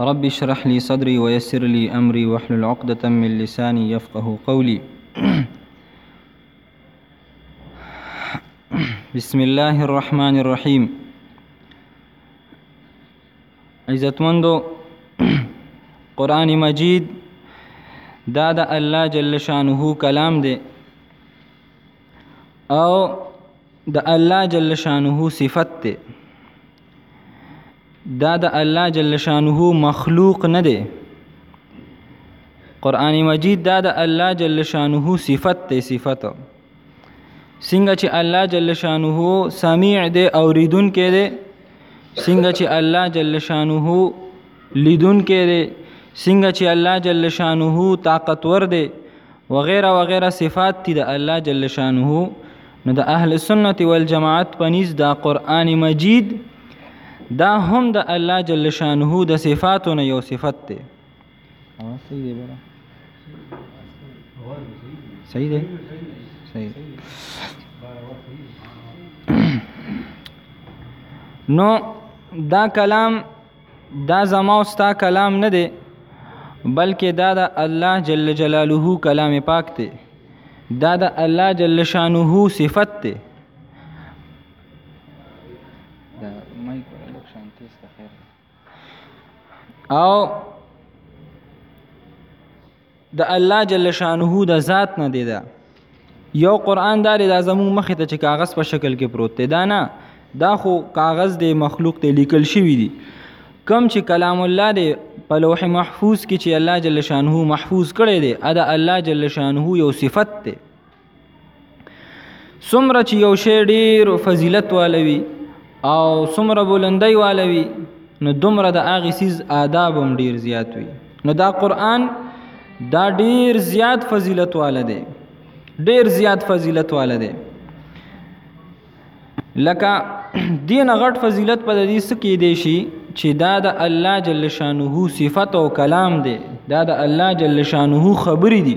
رب اشرح لي صدري ويسر لي أمري واحلل عقدة من لساني يفقه قولي بسم الله الرحمن الرحيم عزتمندو قرآن مجید دا د الله جل شانه کلام دی او د الله جل شانه صفت دی دا د الله جل شانه مخلوق نه دی قران مجید دا د الله جل شانه صفت دی صفت څنګه چې الله جل شانه سميع دی او ریدون کې دی څنګه چې الله جل شانه لیدون کې دی څنګه چې الله جل شانه طاقتور دی وغیرہ وغیرہ صفات دي د الله جل شانه نو د اهل سنت والجماعت په نيز دا قران مجید دا هم د الله جل شانه د صفاتو نه یو صفت دی صحیح دی بره صحیح دی صحیح نو دا کلام دا زما او ستا کلام نه دی بلکې دا د الله جل جلاله کلام پاک دی دا د الله جل شانه صفت دی او د الله جل شانه د ذات نه دی دا یو قران دا د زموږ مخ ته چې کاغذ په شکل کې پروت دی دا نه دا خو کاغذ دی مخلوق ته لیکل شوی دی کم چې کلام الله دی په لوح محفوظ کې چې الله جل شانه محفوظ کړی دی ادا الله جل شانه یو صفت دی څومره چې یو شی ډیر فضیلت والوي او څومره بلندۍ والوي نو دومره د هغه سیز آداب هم ډیر زیات وي نو دا قران دا ډیر زیات فضیلت والده ډیر زیات فضیلت والده لکه دین غټ فضیلت په دې سکه دی شي چې دا د الله جل شانه صفت او کلام دی دا د الله جل شانه خبرې دي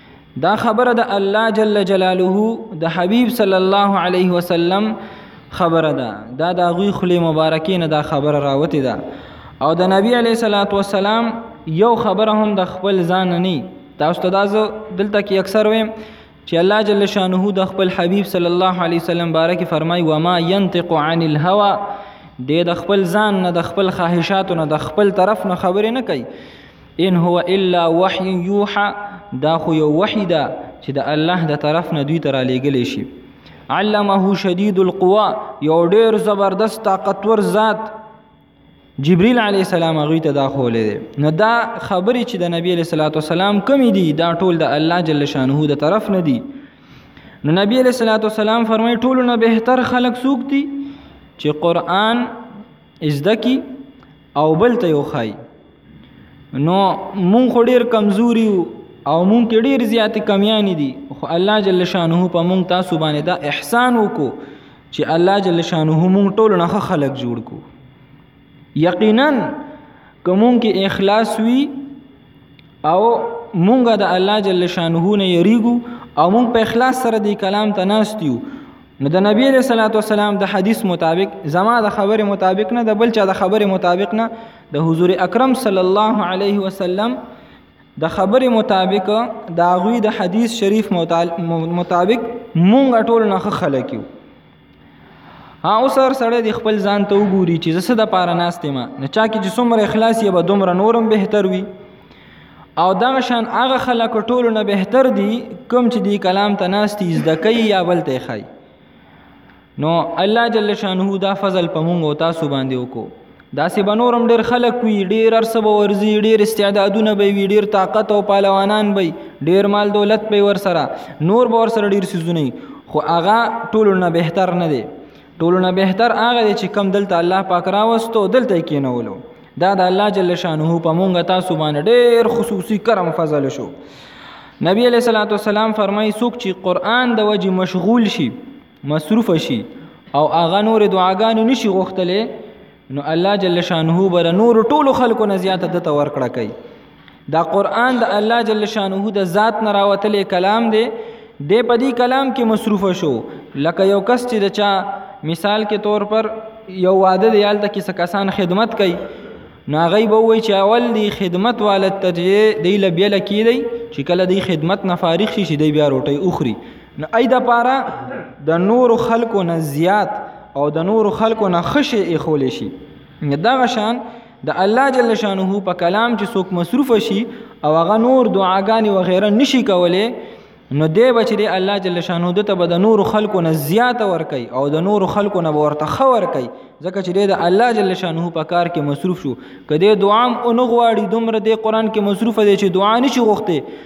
دا خبره د الله جل جلاله د حبیب صلی الله علیه وسلم خبره ده دا د غوی خلی مبارکې نه دا خبره راوتی ده او د نبی علیه صلوات و سلام یو خبره هم د خپل ځان نه تاسو ته دا دلته کې اکثر ویم چې الله جل شانه د خپل حبیب صلی الله علیه وسلم باره کې فرمای و ما ينطق عن الهوى د خپل ځان نه د خپل خواهشاتو نه د خپل طرف نه خبرې نه کوي ان هو الا وحی یوحا دا خو یو وحی ده چې د الله د طرف نه دوی ته را لیږلی شي علمه شدید القوا یو ډیر زبردست طاقتور ذات جبريل عليه السلام هغه ته دا خولې دي نو دا خبرې چې د نبی عليه الصلاه والسلام کمی دي دا ټول د الله جل شانه د طرف نه دي نو نبی عليه الصلاه والسلام فرمایي ټول نه بهتر خلق سوق دي چې قران ازدکی او بل ته وخای نو مونږ خو ډیر کمزوري او مونږ کې ډیر زیاتې کمیانې دي خو الله جل شانه په مونږ تاسو باندې دا احسان وکړو چې الله جل شانه مونږ ټول نه خلق جوړ کو یقینا کوم کې اخلاص وي او مونږ د الله جل شانه نه یریګو او مونږ په اخلاص سره دی کلام ته ناستیو نو د نبی علیہ الصلوۃ والسلام د حدیث مطابق زما د خبره مطابق نه د بل چا د خبره مطابق نه د حضور اکرم صلی الله علیه وسلم د خبره مطابق دا غوی د حدیث شریف مطابق مونږ ټول نه خلک یو ها اوس هر سړی د خپل ځان ته وګوري چې زه څه د پاره ناست یم نه چا کې چې څومره اخلاص یې به دومره نورم بهتر وي او دغه شان هغه خلک ټولو نه بهتر دي کوم چې دی کلام ته ناست دي زده کوي یا بل ته ښایي نو الله جل شانه دا فضل په مونږ او تاسو باندې وکړو داسې به نور هم ډېر خلک وي ډېر هر څه به ورځي ډېر استعدادونه به وي ډېر طاقت او پهلوانان به ډېر مال دولت به ورسره نور به ورسره ډېر څیزونه خو هغه ټولو نه بهتر نه دی ټولو نه بهتر هغه دی چې کم دلته الله پاک راوستو دلته یې کېنولو دا د الله جل شانه په مونږ تاسو باندې ډېر خصوصي کرم فضل شو نبی علیہ الصلوۃ والسلام فرمایي څوک چې قران د وجه مشغول شي مصروف شي او هغه نور دعاګانې نشي غوښتلې نو الله جل شانه بر نور ټولو خلکو نه زیاته د تور کړه کوي دا قران د الله جل شانه د ذات نه راوتلې کلام دی د پدی کلام کې مصروف شو لکه یو کس چې د چا مثال کې طور پر یو واده دی یالته کې سکسان خدمت کوي نو غي به وای چې اول دی خدمت والد ته دی لبیل کیدی چې کله دی خدمت نه فارغ شي چې دی بیا روټي اخري نو ای د پاره د نور خلکو نه زیات او د نور خلکو نه خشه اخول شي دغه شان د الله جل شانه په کلام چې څوک مصروف شي او هغه نور دعاګانې وغیره نشي کولای نو دی بچ دی الله جل شانه د ته د نور خلکو نه زیات ور کوي او د نور خلکو نه ورته خور کوي ځکه چې د الله جل شانه په کار کې مصروف شو کله دعام او نغواړي دومره د قران کې مصروف دي چې دعا نشي غوښته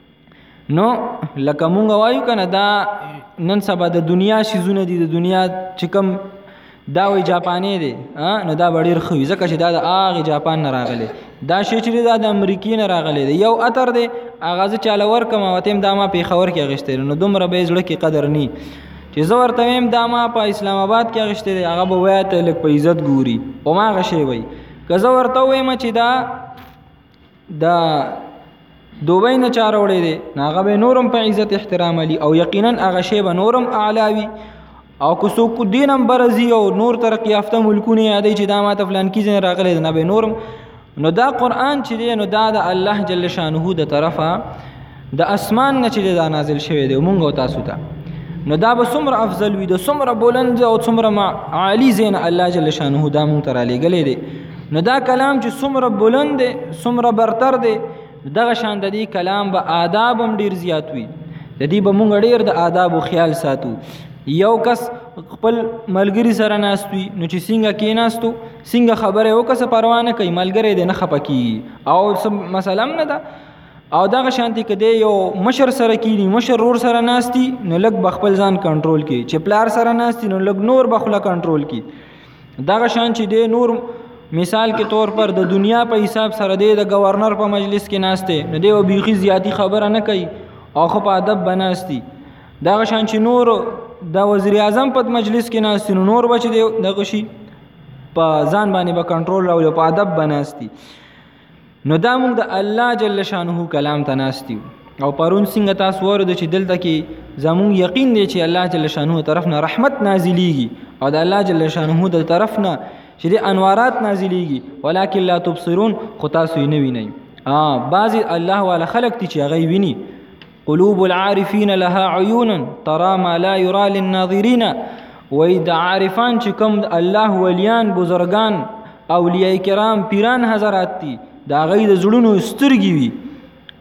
نو لکه مونږ وایو کنه دا نن سبا د دنیا شیزونه دي د دنیا چې کوم دا وی جاپاني دی نو دا ډیر خو ځکه چې دا د اغه جاپان نه راغلی دا شی چې دا د امریکای نه راغلی دی یو اتر دی اغه ځ چاله ور کوم او تیم دا ما په خور کې غشته نو دومره به زړه کې قدر ني چې زه ورته ویم دا ما په اسلام آباد کې غشته دی هغه به وای ته لک په عزت ګوري او ما غشي وای که زه ورته ویم چې دا دا دوبه نه چا راوړی دی نو هغه به نورم په عزت احترام علي او یقینا هغه شی به نورم اعلی وي او که څوک دې نمبر زی او نور ترقی یافته ملکونه یادې چې دا ماته فلان کې ځین راغلی نه به نورم نو دا قران چې دی نو دا د الله جل شانه د طرفه د اسمان نه چې دا نازل شوی دی مونږ او تاسو ته نو دا به څومره افضل وي د څومره بلند او څومره عالی زین الله جل شانه دا مونږ تر علی غلې دی نو دا کلام چې څومره بلند دی څومره برتر دی دغه شان د دې کلام به آداب هم ډیر زیات وي د دې به مونږ ډیر د آداب او خیال ساتو یو کس خپل ملګری سره ناستوي نو چې څنګه کیناستو څنګه خبره وکړه څه پروا نه کوي ملګری دې نه خپکی او مثلا نه ده او دغه شانتي کې دی یو مشر سره کینی مشر رور سره ناشتي نو لګ بخپل ځان کنټرول کی چې پلار سره ناشتي نو لګ نور بخله کنټرول کی دغه شان چې دی نور مثال کې طور پر د دنیا په حساب سره دی د گورنر په مجلس کې ناشته نو دی او بیخي زیاتی خبره نه کوي او خو په ادب بناستی دغه شان چې نور د وزیر اعظم په مجلس کې ناشتي نو نور بچ دی دغه شي په ځان باندې به با کنټرول راولي په ادب بناستی نو دا موږ د الله جل شانه کلام ته ناستیو او پرون څنګه تاسو ورده چې دلته کې زموږ یقین دی چې الله جل شانه طرف نه رحمت نازلیږي او د الله جل شانه د طرف نه چې د انوارات نازلیږي ولکن لا تبصرون خو تاسو یې نه وینئ ا بعضی الله والا خلق تی چې هغه ویني قلوب العارفین لها عیون ترا ما لا یرا للناظرین وای د عارفان چې کوم الله ولیان بزرگان اولیاء کرام پیران حضرات دي دا غي د زړونو سترګي وي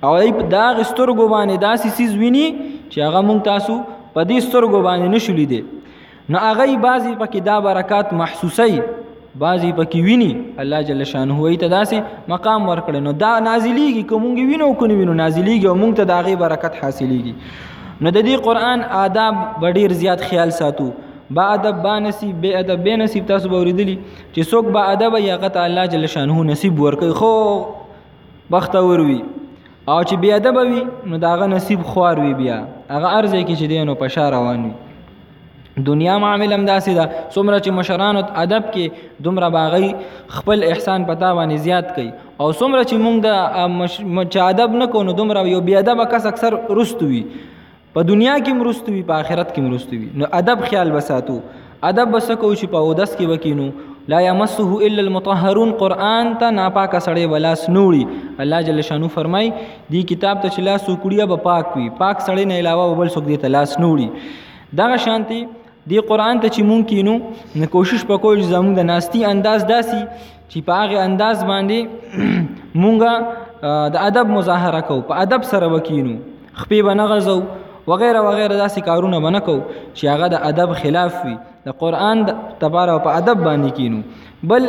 او ای په دا سترګو باندې داسې سیز ویني چې هغه مونږ تاسو په دې سترګو باندې نشو لیدي نو هغه بعضی پکې دا برکات محسوسي بعضی پکې ویني الله جل شانه وي ته داسې مقام ورکړي نو دا نازلېږي کومږي وینو کو وینو نازلېږي او موږ ته دا غي برکت حاصلېږي نو د دې قران آداب ډیر زیات خیال ساتو با ادب با نصیب بے ادب بے نصیب تاسو به ورېدلی چې څوک با ادب یا غت الله جل شانه نصیب ورکړي خو بختور وي او چې بی ادب وي نو داغه نصیب خوار وي بیا هغه ارزه کې چې دینو په شار روان وي دنیا معامل هم داسې ده څومره چې مشران او ادب کې دومره باغی خپل احسان پتا باندې زیات کوي او څومره چې مونږ د مش... ادب نه کو نو دومره یو بی ادب کس اکثر رستوي په دنیا کې مرستو وي په آخرت کې مرستو وي نو ادب خیال وساتو ادب وسکو چې په اودس کې وکینو لا یمسه الا المطهرون قران ته ناپاک سړی ولاس نوړي الله جل شانو فرمای دی کتاب ته چې لاس وکړیا به پاک وي پاک سړی نه علاوه بل څوک دی ته لاس نوړي دغه شانتي دی قران ته چې مونږ کینو نو کوشش وکړو چې زموږ د ناستی انداز داسي چې په هغه انداز باندې مونږه د ادب مظاهره کو په ادب سره وکینو خپې بنه غزو وغیرہ وغیرہ داسې کارونه بنه کو چې هغه د ادب خلاف وي د قران تبارک په ادب باندې کینو بل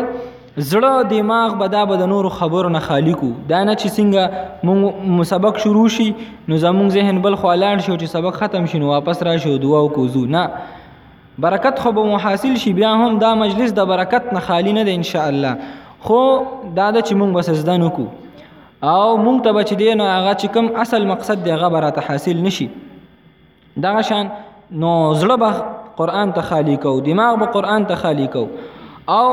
زړه دماغ به دا به د نورو خبرو نه خالی کو دا نه چې څنګه مونږ سبق شروع شي نو زمونږ ذهن بل خو لاړ شي چې سبق ختم شي نو واپس راشي او دعا وکړو نه برکت خو به مو حاصل شي بیا هم دا مجلس د برکت نه خالی نه دی ان شاء الله خو دا د چې مونږ بس زده نکو او مونږ ته بچ دی نو هغه چې کوم اصل مقصد دی هغه برات حاصل نشي دا شان نو زړه به قران ته خالی کو دماغ به قران ته خالی کو او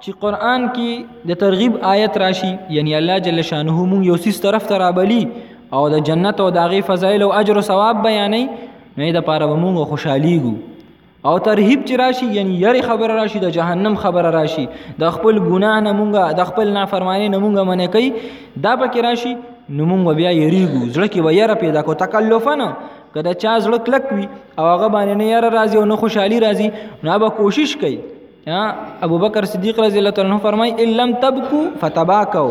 چې قران کې د ترغیب آیت راشي یعنی الله جل شانه مونږ یو سیس طرف ته رابلی او د جنت او داغي فضایل او اجر او ثواب بیانې نه د پاره به مونږ خوشحاليږو او ترهیب چې راشي یعنی یری خبر راشي د جهنم خبر راشي د خپل ګناه نه مونږه د خپل نافرمانی نه مونږه منې کوي دا پکې راشي نو مونږ بیا یریږو زړه کې به یره پیدا کو تکلفنه که د چا زړه کلک وي او هغه باندې نه یره راځي او نه خوشحالي راځي نو به کوشش کوي ابو بکر صدیق رضی الله تعالی عنہ فرمای ان لم تبکو فتباکو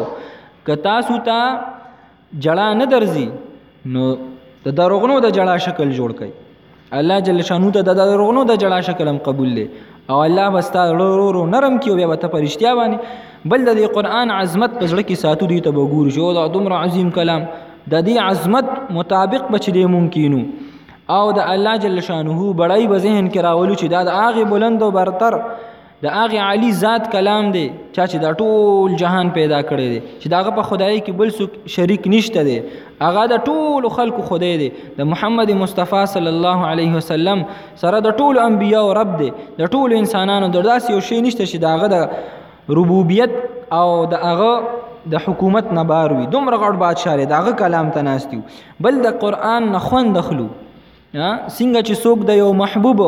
که تاسو ته تا جړا نه درځي نو د دروغنو د جړا شکل جوړ کړي الله جل شانو ته د دروغنو د جړا شکل هم قبول لې او الله بستا ورو نرم کیو بیا ته پرشتیا باندې بل د قرآن عظمت په ځړه کې ساتو دی ته وګور شو دا دومره عظیم کلام د دې عظمت مطابق بچ دې ممکنو او د الله جل شانه بړای به ذهن کې راولو چې دا د هغه بلند او برتر د هغه عالی ذات کلام دی چا چې دا ټول جهان پیدا کړی دی چې داغه په خدای کې بل څوک شریک نشته دی هغه د ټول خلکو خدای دی د محمد مصطفی صلی الله علیه وسلم سره د ټول انبیا او رب دی د ټول انسانانو د داسې یو شی نشته چې داغه د ربوبیت او د هغه د حکومت نه بار وي دومره غړ بادشاہ دی داغه کلام ته ناستیو بل د قران نه خوند خلو څنګه چې څوک د یو محبوب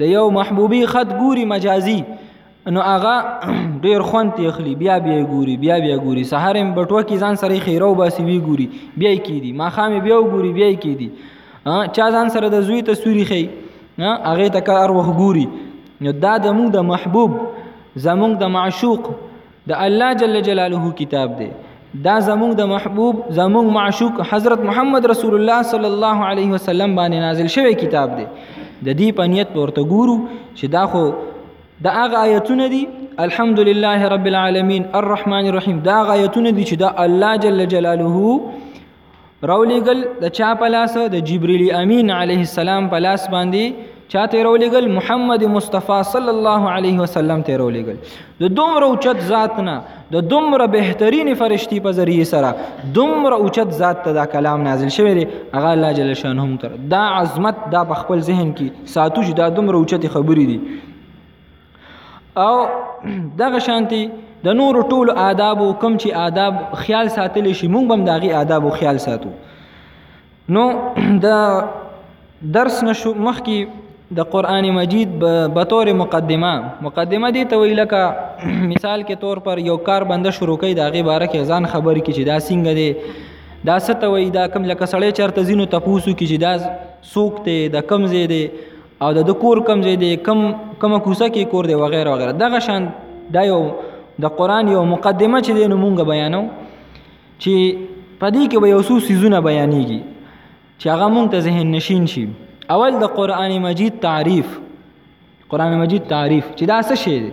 د یو محبوبي خط ګوري مجازي نو هغه ډیر خوند تخلی بیا بیا ګوري بیا بیا ګوري سحر هم بټو کې ځان سره خیره او باسي وی ګوري بیا کې دي ما خامې بیا ګوري بیا کې دي چا ځان سره د زوی تصویرې خي هغه ته کار وخ ګوري نو دا د موږ د محبوب زموږ د معشوق د الله جل جلاله کتاب دی دا زموږ د محبوب زموږ معشوق حضرت محمد رسول الله صلی الله علیه وسلم باندې نازل شوی کتاب دی د دې په نیت ورته ګورو چې دا خو د هغه آیتونه دي الحمد لله رب العالمین الرحمن الرحیم دا هغه آیتونه دي چې دا الله جل جلاله راولېږل د چا په لاس د جبرئیل امین علیه السلام په لاس باندې چا ته راولېږل محمد مصطفی صلی الله علیه وسلم ته راولېږل د دومره اوچت ذات نه د دومره بهترین فرشتي په ذریعه سره دومره اوچت ذات ته دا کلام نازل شوی دی هغه الله جل شانه تر دا عظمت دا په خپل ذهن کې ساتو چې دا دومره اوچت خبرې دي او دغه شانتي د نور ټولو آدابو کم چې آداب خیال ساتلی شي مونږ هم داغي آدابو خیال ساتو نو د درس نشو مخکي د قران مجید به تور مقدمه مقدمه دي ته ویل کا مثال کې تور پر یو کار بنده شروع کوي دا غي باره کې ځان خبر کی چې دا څنګه دی دا ستوي دا کم لکه سړی چرته زینو تپوسو کی چې دا سوک ته د کم زی دی او د کور کم ځای دی کم کومه کوسه کې کور دی وغیرہ وغیرہ دغه شان دا یو د قران یو مقدمه چې دینو مونږ بیانو چې پدې کې به یو څو سيزونه بیانېږي چې هغه مونږ ته ذهن نشین شي اول د قران مجید تعریف قران مجید تعریف چې دا څه شی دی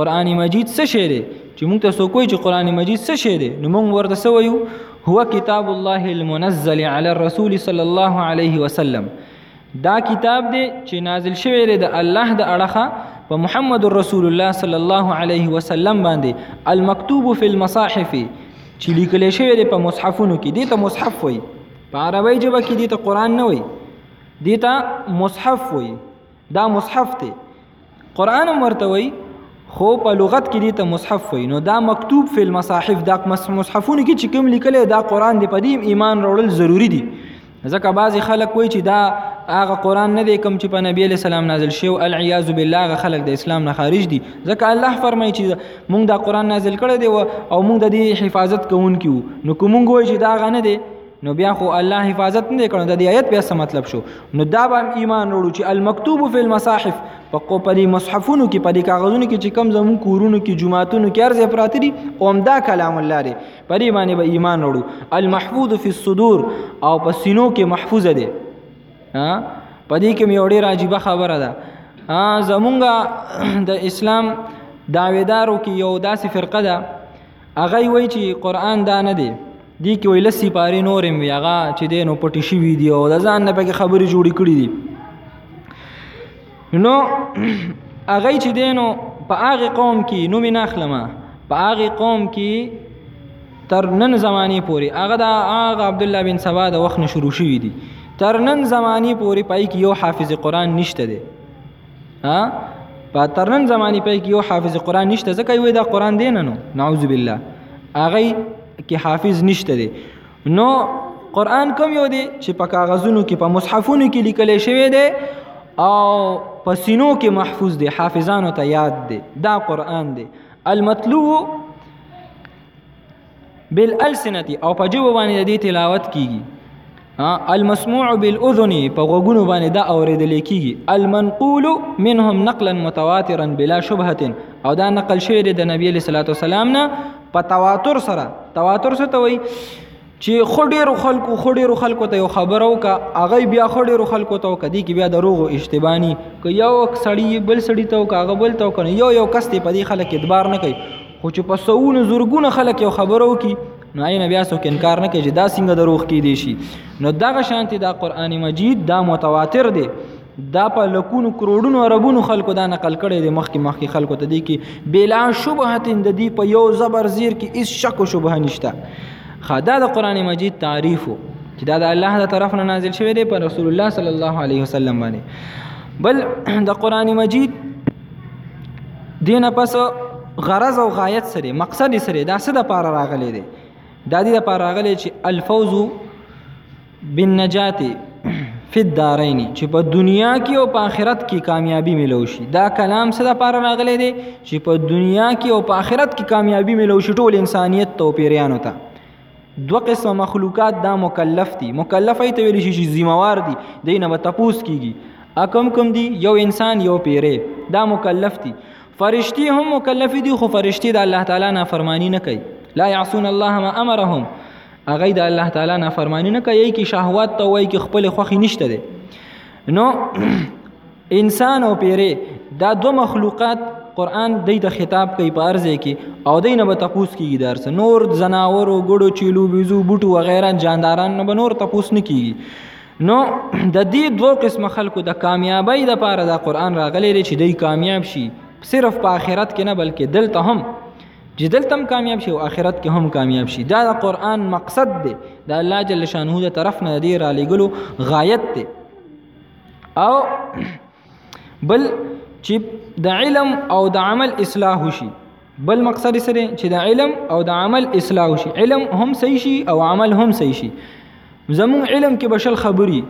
قران مجید څه شی دی چې موږ ته سو کوی چې قران مجید څه شی دی نو موږ ورته سو یو هو کتاب الله المنزل علی الرسول صلی الله علیه وسلم دا کتاب دی چې نازل شوی دی د الله د اړخه په محمد رسول الله صلی الله علیه وسلم باندې المکتوب فی المصاحف چې لیکل شوی دی په مصحفونو کې دی ته مصحف وای په عربی ژبه کې دی ته قران نه وای دی ته مصحف وای دا مصحف دی قران هم ورته وای خو په لغت کې دي ته مصحف وای نو دا مکتوب فی المصاحف دا مصحفونه کې چې کوم لیکل دا قران دی په دې ایمان وروړل ضروری دي ځکه بعضی خلک وای چې دا هغه قران نه دی کوم چې په نبی علی سلام نازل شوی العیاذ بالله هغه خلک د اسلام نه خارج دي ځکه الله فرمایي چې مونږ دا قران نازل کړی دی او مونږ د دې حفاظت کوونکو نو کوم مونږ وای چې دا غنه دی نو بیا خو الله حفاظت نه کړو د دې آیت بیا څه مطلب شو نو دا به ایمان وروړو چې المکتوب فی المصاحف په کو په دې مصحفونو کې په دې کاغذونو کې چې کم زمون کورونو کې جمعاتونو کې ارزه پراته دي اوم دا کلام الله دی په دې باندې به ایمان وروړو المحفوظ فی الصدور او په سینو کې محفوظ دی ها په دې کې مې وړي راجیبه خبره ده ها زمونږ د اسلام داویدارو کې یو داسې فرقه ده هغه وی چې قران دا نه دی دی کې ویل سی پاره نورم وی هغه چې دینو پټی شي ویډیو د ځان نه پکې خبرې جوړې کړې دي نو هغه چې دینو په هغه قوم کې نو مې نخلمه په هغه قوم کې تر نن زمانی پورې هغه د هغه عبد الله بن سبا د وخت نه شروع شوې دي تر نن زمانی پورې پای کې یو حافظ قران نشته دی ها په ترنن زماني په کې یو حافظ قران نشته ځکه یو دا قران دی نه نو نعوذ بالله هغه کې حافظ نشته دی نو قران کوم یو دی چې په کاغذونو کې په مصحفونو کې لیکل شوی دی او په سینو کې محفوظ دی حافظانو ته یاد دی دا قران دی المطلوب بالالسنتی او په جوب باندې د تلاوت کیږي المسموع بالاذن په غوګونو باندې دا اوریدل کیږي المنقول منهم نقلا متواترا بلا شبهه او دا نقل شوی دی د نبی صلی الله علیه وسلم نه په تواتر سره تواتر څه ته وایي چې خډیر خلکو خډیر خلکو ته یو خبرو کا هغه بیا خډیر خلکو ته کدی کې بیا دروغ او اشتبانی که یو سړی بل سړی ته او کاغه بل ته کنه یو یو کس ته په دې خلک ادبار نه کوي خو چې په سوونو زرګونه خلک یو خبرو کی نو عین بیا څوک انکار نه کوي چې دا څنګه دروغ کې دي شي نو دغه شانتي دا قران مجید دا متواتر دی دا په لکونو کروڑونو عربونو خلکو دا نقل کړي د مخکې مخکې خلکو ته دی کې بلا شبهه د دې په یو زبر زیر کې هیڅ شک او شبهه نشته خدا د قران مجید تعریف چې دا د الله د طرف نه نازل شوی دی پر رسول الله صلی الله علیه وسلم باندې بل د قران مجید دینه پس غرض او غایت سره مقصد سره دا څه د پاره راغلی دی دا دې د پاره راغلی چې الفوز بالنجات فی الدارین چې په دنیا کې او په آخرت کې کامیابی ملو شي دا کلام څه د پاره راغلی دی چې په دنیا کې او په آخرت کې کامیابی ملو شي ټول انسانیت ته او پیریانو ته دو قسم مخلوقات دا مکلف دي مکلف ای ته ویل شي چې ذمہوار دي دینه به تپوس کیږي اکم کم دي یو انسان یو پیره دا مکلف دي فرشتي هم مکلف دي خو فرشتي د الله تعالی نه فرمانی نه کوي لا يعصون الله ما امرهم اغه د الله تعالی نه فرمانی نه کوي کی شهوات ته وای کی خپل خوخي نشته دي نو انسان او پیری دا دو مخلوقات قران د د خطاب کوي په ارزه کې او دینه به تپوس کیږي درس نور زناور او ګړو چیلو بيزو بوټو وغیرہ جانداران نه نور تپوس نه کیږي نو د دې دوه قسم خلکو د کامیابی د پاره د قران راغلي چې دوی کامیاب شي صرف په آخرت کې نه بلکې دلته هم چې دلته هم کامیاب شي او آخرت کې هم کامیاب شي دا د قران مقصد دی د الله جل شانه د طرف نه دی را لګلو غایت دی او بل چې د علم او د عمل اصلاح شي بل مقصد سره چې د علم او د عمل اصلاح شي علم هم صحیح شي او عمل هم صحیح شي زمون علم کې بشل خبري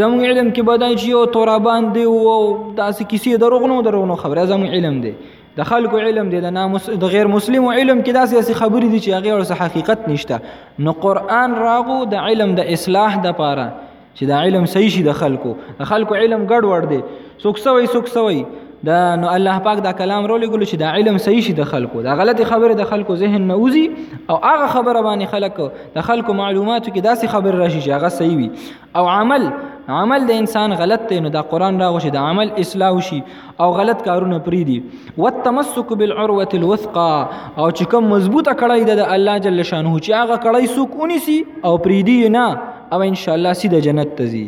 زمون علم کې بدای چې یو تورابان دی او داسې کیسې دروغ نه دروغ نه خبره زمون علم دی د خلکو علم دی د ناموس د غیر مسلمو علم کې داسې داسې خبرې دي چې هغه ورسه حقیقت نشته نو قران راغو د علم د اصلاح د پاره چې د علم صحیح شي د خلکو د خلکو علم ګډ وړ دی څوک سوي څوک سوي دا نو الله پاک دا کلام رول ګل چې دا علم صحیح شي د خلکو دا غلطي خبره د خلکو ذهن نه وزي او هغه خبره باندې خلک د خلکو معلوماتو کې داسې خبر راشي چې هغه صحیح وي او عمل عمل د انسان غلط دی نو دا قران راغو چې د عمل اصلاح شي او غلط کارونه پری دي والتمسك بالعروه الوثقا او چې کوم مضبوطه کړای د الله جل شانه چې هغه کړای سو کونی سي او پری دي نه او ان شاء الله سیده جنت ته ځي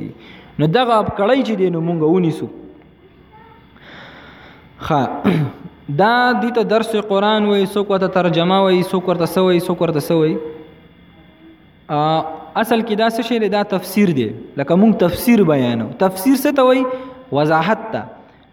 نو دغه کړای چې دینو مونږ ونی سو خا دا دي ته درس قران وای سو کو ته ترجمه وای سو کو ته سوي سو کو ته سوي اصل کې دا څه شی دا تفسیر دی لکه مونږ تفسیر بیانو تفسیر څه ته وایي وضاحت ته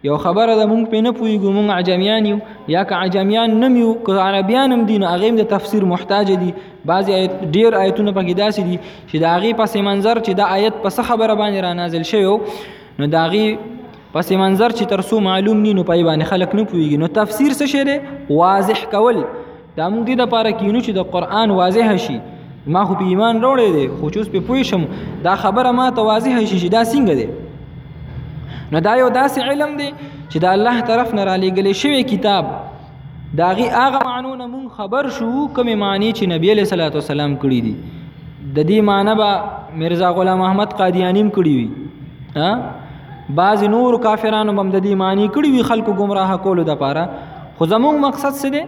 یو خبره ده مونږ په نه پوهیږو مونږ عجمیان یو یا که عجمیان نه یو که عربیان هم دي نو هغه هم د تفسیر محتاج دي بعضې آیت ډېر آیتونه پکې داسې دي چې د هغې پس منظر چې دا آیت په څه خبره باندې را نازل شوی نو د هغې پس منظر چې تر څو معلوم ني نو پای باندې خلک نه پوهیږي نو تفسیر څه شی دی واضح کول دا موږ دې د پاره کینو چې د قران واضح شي ما خو په ایمان وروړې دي خو چوس په پوي شم دا خبره ما ته واضح شي چې دا څنګه دي نو دا یو داسې علم دی چې د الله طرف نه را لېږل شوی کتاب دا غي هغه معنونه مون خبر شو کومه معنی چې نبی له صلوات والسلام کړی دي د دې معنی با مرزا غلام احمد قادیانی هم کړی وي ها بعض نور کافرانو هم د دې معنی کړی وي خلکو گمراه کولو د پاره خو زموږ مقصد څه دی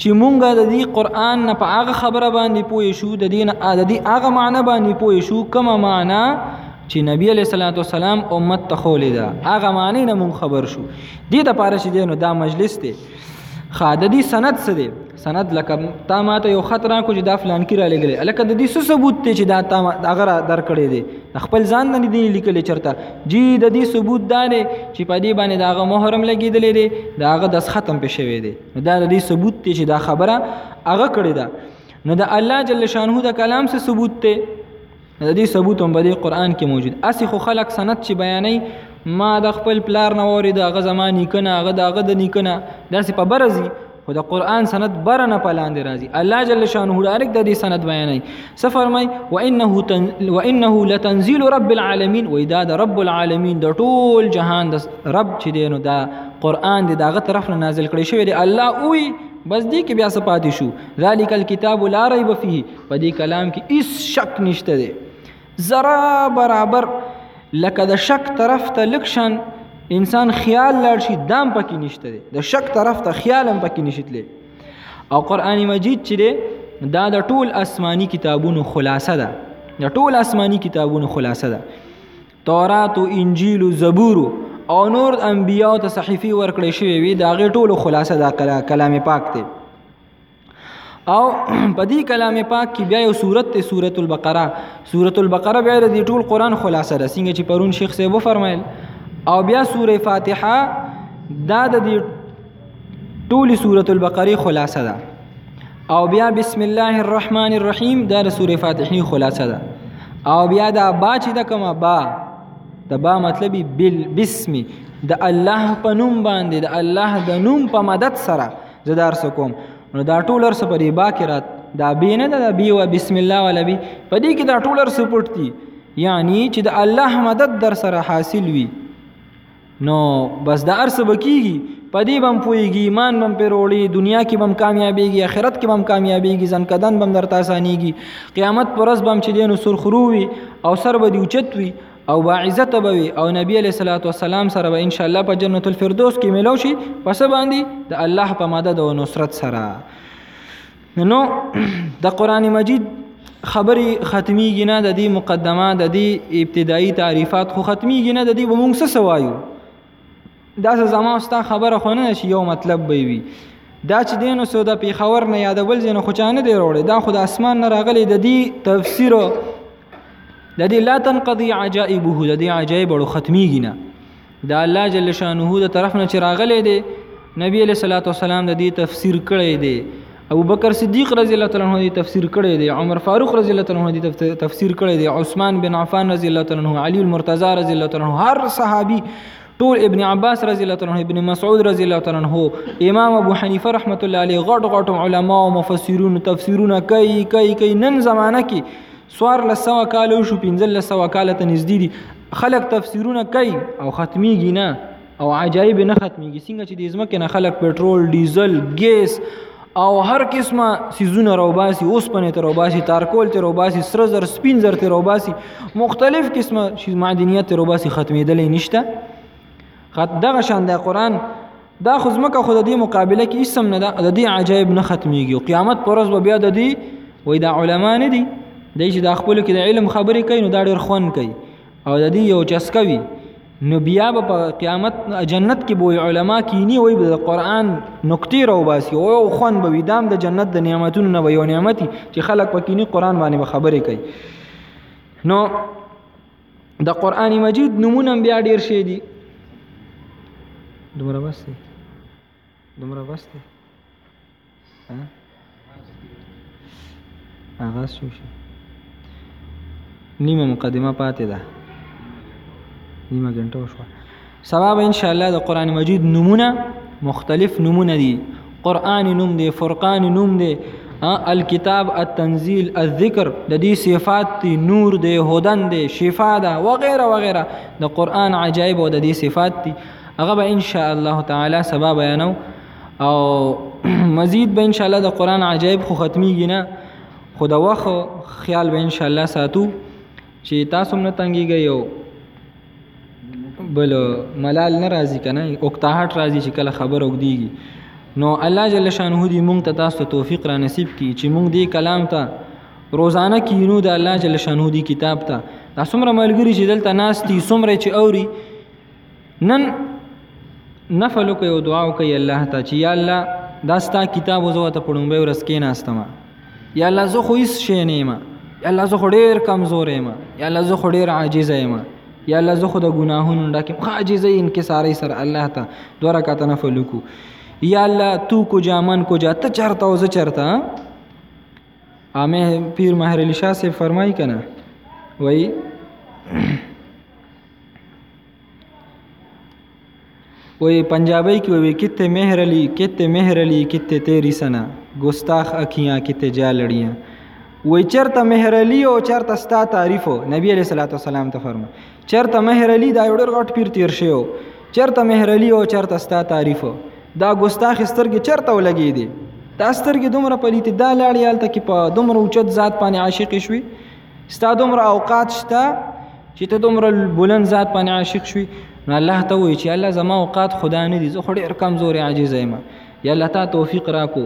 چې مونږه د دې قران نه په هغه خبره باندې پوه شو د دین د دې هغه معنی باندې پوه شو کومه معنی چې نبی علیہ الصلوۃ والسلام امت ته خولې ده هغه معنی نه مونږ خبر شو دې د پاره چې دینو دا مجلس دی خا د دې سند څه دی سند لکه تا ما ته یو خط راکو چې دا فلان کې را لګلې الکه د دې څه ثبوت ته چې دا تا هغه را درکړې دي خپل ځان نه دي لیکلې چرته جی د دې ثبوت دا دی چې په دې باندې دا هغه محرم لګیدلې دي دا هغه د ختم په شوی دی دا د دې ثبوت ته چې دا خبره هغه کړې ده نو د الله جل شانه د کلام څه ثبوت ته د دې ثبوت هم په دې قران کې موجود اسی خو خلق سند چې بیانې ما د خپل پلار نه وری دا غ زما نیکنه غ دا غ د نیکنه داسې په برزي خو د قران سند بر نه پلاند راځي الله جل شانه ډارک د دې سند بیانې څه فرمای وانه تن وانه لتنزيل رب العالمین و دا د رب العالمین د ټول جهان د رب چې دینو دا قران دی داغه طرف نه نازل کړی شوی دی الله اوی بس دې کې بیا څه پاتې شو ذالک الكتاب لا ریب فيه په دې کلام کې هیڅ شک نشته دی ذرا برابر لکه د شک طرف ته لکشن انسان خیال لاړ شي دام پکې نشته دی د شک طرف ته خیال هم پکې نشتلې او قران مجید چې دی دا د ټول آسماني کتابونو خلاصه ده د ټول آسماني کتابونو خلاصه ده تورات او انجیل او زبور او نور انبیاء ته صحیفه ورکړې شوې وي دا غي ټولو خلاصه دا کلام پاک دی او په دې کلام پاک کې بیا یو صورت ته سورۃ البقره سورۃ البقره بیا د ټول قران خلاصه ده څنګه چې پرون شیخ صاحب وفرمایل او بیا سوره فاتحه دا د دې ټول سورۃ البقره خلاصه ده او بیا بسم الله الرحمن الرحیم دا د سوره فاتحه خلاصه ده او بیا دا با چې د کما با د با مطلب بل بسم د الله په نوم باندې د الله د نوم په مدد سره زه دا ارسه کوم نو دا ټول ارسه په دې با کې رات دا بی نه دا بی و بسم الله ولا بی په دې کې دا ټول ارسه پټ دي یعنی چې د الله مدد در سره حاصل وي نو بس دا ارسه بکیږي په دې بم پويږي ایمان بم پیروړي دنیا کې بم کامیابیږي آخرت کې بم کامیابیږي ځن کدن بم درته اسانيږي قیامت پر ورځ بم چې دینو سرخروي او سر به دی اوچت وي او با عزت به وي او نبی علیه الصلاۃ والسلام سره به ان شاء الله په جنت الفردوس کې ملو شي پس باندې د الله په مدد او نصرت سره نو د قران مجید خبري ختميږي نه د دې مقدمه د دې ابتدایي تعریفات خو ختميږي نه د دې ومنګ څه سوایو دا زما او ستا خبره خو نه شي یو مطلب به وي دا چې دینو سو د پیښور نه یادول زینو خو چانه دی وروړي دا خو د اسمان نه راغلي د دې تفسیر د دې لا تنقضي عجائبه د دې عجائب ورو ختميږي نه دا الله جل شانه د طرف نه چې راغلي دی نبی علیہ الصلوۃ والسلام د دې تفسیر کړی دی ابو بکر صدیق رضی الله تعالی عنہ تفسیر کړی دی عمر فاروق رضی الله تعالی عنہ تفسیر کړی دی عثمان بن عفان رضی الله تعالی عنہ علی المرتضی رضی الله تعالی عنہ هر صحابي ټول ابن عباس رضی الله تعالی عنہ ابن مسعود رضی الله تعالی عنہ امام ابو حنیفه رحمت الله علیه غټ غټ علما او مفسرون تفسیرونه کوي کوي کوي نن زمانہ کې سوار لسو کال او شو پنځل لسو کال ته نږدې دي خلک تفسیرونه کوي او ختميږي نه او عجایب نه ختميږي څنګه چې د ځمکې نه خلک پټرول ډیزل ګیس او هر قسمه سیزونه روباسي اوسپنه تر روباسي تارکول تر روباسي سره زر سپین زر تر روباسي مختلف قسمه شي معدنیات تر روباسي ختمېدلې نشته خط دغه شان د قران دا خو ځمکه خو د دې مقابله کې اسم نه ده د دې عجایب نه ختميږي او قیامت پر ورځ به بیا د دې وای دا علما نه دي د چې د خپل کې د علم خبرې کوي نو دا ډېر خوان کوي او د دې یو چسکه وي نو بیا به په قیامت جنت کې به علما کینی وي د قران نقطې راو باسي او خوان به دام د جنت د نعمتونو نه یو نعمت چې خلک پکې نه قران باندې خبرې کوي نو د قران مجید نمونه بیا ډیر شي دي دومره بس دومره بس هغه څه شي نیمه مقدمه پاتې ده نیمه غنټه وشوه سبا به ان شاء الله د قران مجید نمونه مختلف نمونه دي قران نوم دی فرقان نوم دی الکتاب التنزيل الذکر د دې صفات دي نور دی هدن دی شفا ده وغيرها وغيرها د قران عجایب او د دې صفات دي هغه به ان شاء الله تعالی سبا بیانو او مزید به ان شاء الله د قران عجایب خو ختمیږي نه خو د وخت خیال به ان شاء الله ساتو چې تاسو نه تنګیږئ یو بل ملال نه راضی کنه او کتاهټ راضی چې کله خبر او دیږي نو الله جل شانه دې مونږ ته تاسو ته توفیق را نصیب کړي چې مونږ دې کلام ته روزانه کینو د الله جل شانه دې کتاب ته دا څومره ملګری چې دلته ناس دي څومره چې اوري نن نفل وکړئ او دعا وکړئ الله ته چې یا الله دا ستا کتاب زه ته په لومړۍ ورځ کې ناستم یا الله زه خو هیڅ شی نه یم یا الله زه خو ډېر کمزور یم یا الله زه خو ډېر عاجز یم یا الله زه خو د ګناهونو ډک یم عاجزه انکساري سره الله ته دوه رکعته نفل وکړو یا الله تو کو جامن کو جا ته چرته او زه چرته عامه پیر مهر علی شاه سے فرمای کنه وای وې پنجابۍ کې وې کتې مهر علي کتې مهر علي کتې تیری سنا ګستاخ اکیاں کتې جا لړیاں وې چرته مهر علي او چرته ستا تعریف نبی عليه الصلاه والسلام ته فرمو چرته مهر علي دا ډېر غټ پیر تیر شیو چرته مهر علي او چرته ستا تعریف دا ګستاخ سترګې چرته ولګې دي دا سترګې دومره پلیتې دا لاړې حالت کې په دومره اوچت ذات باندې عاشق شوي ستا دومره اوقات شته چې ته دومره بلند ذات باندې عاشق شوي نو الله ته وایي چې الله زما اوقات خدا نه دي زه خو ډېر کمزورې عاجز یم یا الله تا توفیق راکو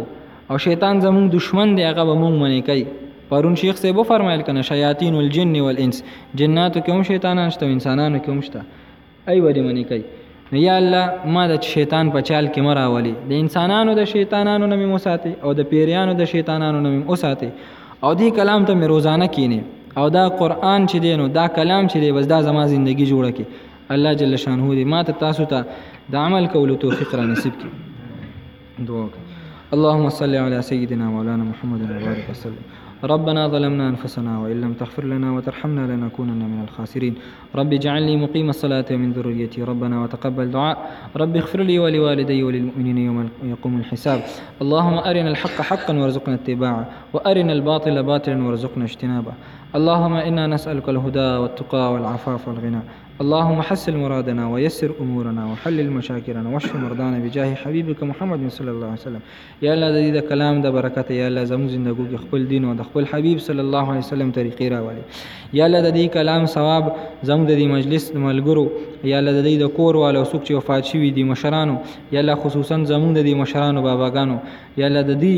او شیطان زموږ دشمن دی هغه به موږ منې کوي پرون شیخ صاحب وفرمایل کنه شیاطین الجن والانس جناتو کې هم شیطانان شته انسانانو کې هم شته ای ودی منی کوي نو یا الله ما د شیطان په چال کې مراولي د انسانانو د شیطانانو نه مې وساتي او د پیریانو د شیطانانو نه مې وساتي او دې کلام ته مې روزانه کینې او دا قران چې دینو دا کلام چې دی بس دا زما زندگی جوړه کې الله جل شانه دې ما ته تاسو ته د عمل کولو توفیق را نصیب کړي دعوك اللهم صل على سيدنا مولانا محمد وبارك وسلم ربنا ظلمنا أنفسنا وإن لم تغفر لنا وترحمنا لنكونن من الخاسرين رب اجعلني مقيم الصلاة من ذريتي ربنا وتقبل دعاء رب اغفر لي ولوالدي وللمؤمنين يوم يقوم الحساب اللهم أرنا الحق حقا وارزقنا اتباعه وأرنا الباطل باطلا وارزقنا اجتنابه اللهم إنا نسألك الهدى والتقى والعفاف والغنى اللهم حصل مرادنا ويسر امورنا وحلل مشاكرنا واشف مرضانا بجاه حبيبك محمد صلى الله عليه وسلم يا الله د دې د کلام د برکت یا الله زموږ زندګو کې خپل دین او د خپل حبیب صلی الله علیه وسلم طریقې راولي یا الله د دې کلام ثواب زموږ د مجلس د ملګرو یا الله د دې د کور والو څوک چې وفات شوي دي مشرانو یا الله خصوصا زموږ د مشرانو باباګانو یا الله د دې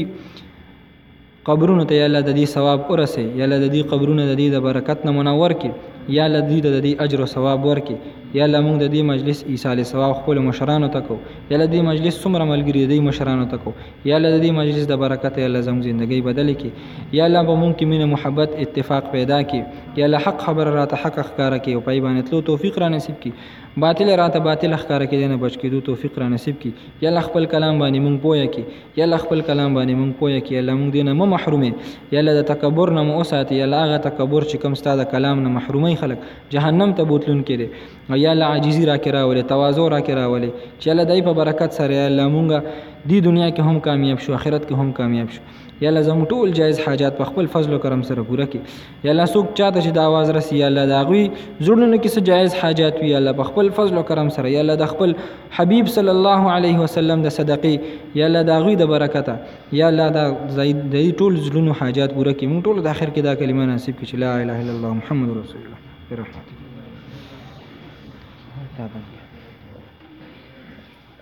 قبرونو ته یا الله د دې ثواب ورسې یا الله د دې قبرونه د دې د برکت نه منور کې یا الله دې د دې اجر او ثواب ورکې یا الله موږ د دې مجلس ایصال ثواب خپل مشرانو ته کو یا الله دې مجلس څومره ملګری دې مشرانو ته کو یا الله دې مجلس د برکت یا الله زموږ ژوندۍ بدل کې یا الله به موږ کې مینه محبت اتفاق پیدا کې یا الله حق خبر راته حق ښکارا کې او پای باندې تلو توفیق را نصیب کې باطل راته باطل ښکارا کې نه بچ کېدو توفیق را نصیب کې یا الله خپل کلام باندې موږ پوهه کې یا الله خپل کلام باندې مونږ پوهه کړي الله مونږ دینه مو محرومې یا الله د تکبر نه مو اوساتي یا الله هغه تکبر چې کوم ستاسو د کلام نه محرومي خلک جهنم ته بوتلون کړي او یا الله عاجزي راکې راولې تواضع راکې راولې چې الله دای په برکت سره یا الله مونږ دی دنیا کې هم کامیاب شو آخرت کې هم کامیاب شو یا الله زموږ ټول جایز حاجات په خپل فضل او کرم سره پوره کړي یا الله څوک چاته چې د आवाज رسی یا الله دا غوي زړونو کې څه جایز حاجات وي الله په خپل فضل او کرم سره یا الله د خپل حبیب صلی الله علیه وسلم د صدقې یا الله دا غوي د برکت یا الله دا زید د ټول زړونو حاجات پوره کړي موږ ټول د اخر کې دا کلمه نصیب کړي لا اله الا الله محمد رسول الله برحمتک